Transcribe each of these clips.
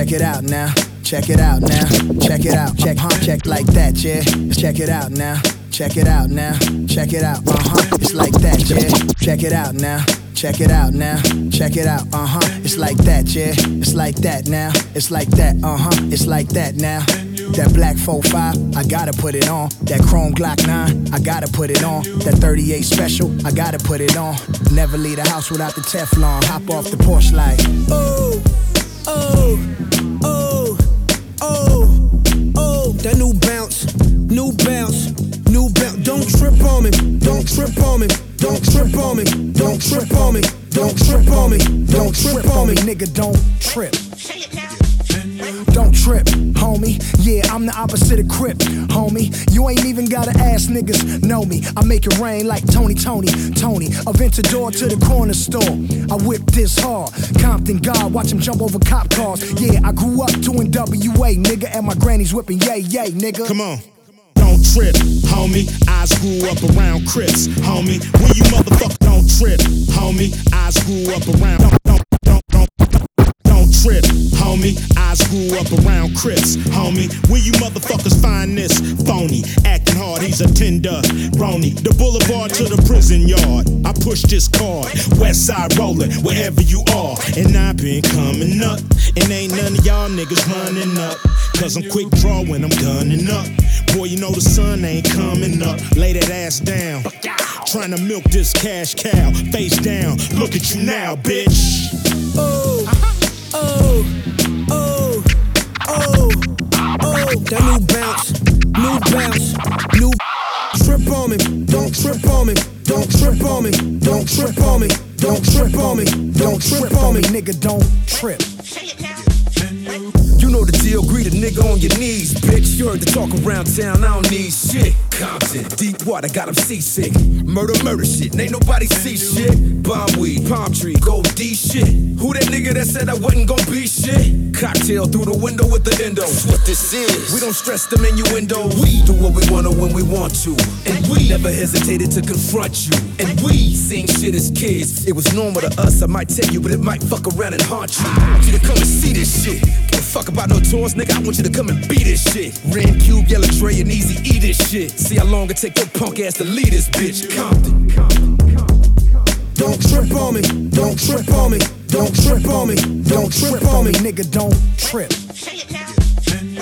Check it out now. Check it out now. Check it out. Check, huh? Check like that, yeah. Check it out now. Check it out now. Check it out. Uh huh. It's like that, yeah. Check it out now. Check it out now. Check it out. Uh huh. It's like that, yeah. It's like that now. It's like that. Uh huh. It's like that now. That black 45, I gotta put it on. That chrome Glock 9, I gotta put it on. That 38 special, I gotta put it on. Never leave the house without the Teflon. Hop off the porch like, oh, oh, oh, oh, oh. That new bounce, new bounce, new bounce. Don't trip on me, don't trip on me, don't trip on me, don't trip on me, don't trip on me, don't trip on me, nigga, don't trip. Don't trip, homie. Yeah, I'm the opposite of Crip, homie. You ain't even gotta ask niggas, know me. I make it rain like Tony, Tony, Tony. Aventador to the corner store. I whip this hard. Compton God, watch him jump over cop cars. Yeah, I grew up doing WA, nigga, and my granny's whipping yay, yay, nigga. Come on. Don't trip, homie. I grew up around Crips, homie. When you motherfucker don't trip, homie. I grew up around. Don't, don't, don't, don't, don't trip, homie. I grew up around Crips, homie. When you motherfuckers find this phony, acting hard, he's a tender Rony. The boulevard to the prison yard. I push this card, west side rolling, wherever you are. And I've been coming up, and ain't none of y'all niggas running up. Cause I'm quick draw I'm gunning up. Boy, you know the sun ain't coming up. Lay that ass down. Trying to milk this cash cow. Face down. Look at you now, bitch. Oh, oh, oh, oh, oh. That new bounce, new bounce, new trip on me. Don't trip on me. Don't trip on me. Don't trip on me. Don't trip on me. Don't trip on me. Nigga, don't trip. You know the deal, greet a nigga on your knees, bitch. You heard the talk around town, I don't need shit. Compton, deep water, got him seasick. Murder, murder shit, ain't nobody see shit. Bomb weed, palm tree, gold D shit. Who that nigga that said I wasn't gonna be shit? Cocktail through the window with the endo. That's what this is. We don't stress the menu innuendo. We do want to. And we never hesitated to confront you. And we seen shit as kids. It was normal to us, I might tell you, but it might fuck around and haunt you. I want you to come and see this shit. Give a fuck about no tours, nigga. I want you to come and beat this shit. Ren Cube, Yella Dre, and Easy E this shit. See how long it take your punk ass to lead this bitch. Compton. Don't trip on me. Don't trip on me. Don't trip on me. Don't trip on me. Nigga, don't trip.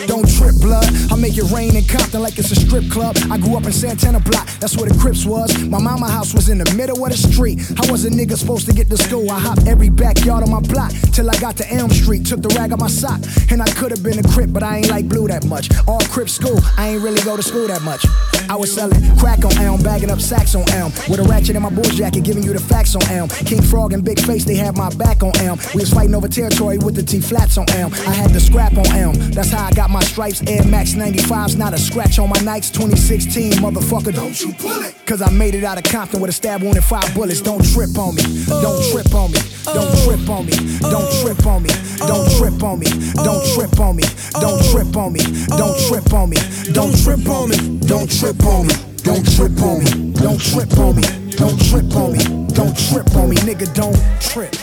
Don't trip, blood. I make it rain in Compton like it's a strip club. I grew up in Santana Block, that's where the Crips was. My mama house was in the middle of the street. How was a nigga supposed to get to school? I hopped every backyard on my block till I got to Elm Street. Took the rag on my sock, and I could have been a Crip, but I ain't like blue that much. All Crip school, I ain't really go to school that much. I was selling crack on Elm, bagging up sacks on Elm, with a ratchet in my boy's jacket, giving you the facts on Elm. King Frog and Big Face, they had my back on Elm. We was fighting over territory with the T flats on Elm. I had the scrap on Elm. That's how I got my stripes. Air Max 95's not a scratch on my Nikes. 2016, motherfucker, don't you pull it. Cause I made it out of Compton with a stab wound and five bullets. Don't trip on me. Don't trip on me. Don't trip on me. Don't trip on me. Don't trip on me. Don't trip on me. Don't trip on me. Don't trip on me. Don't trip on me. Don't trip on me. Don't trip on me. Don't trip on me. Don't trip on me. Don't trip on me. Nigga, don't trip.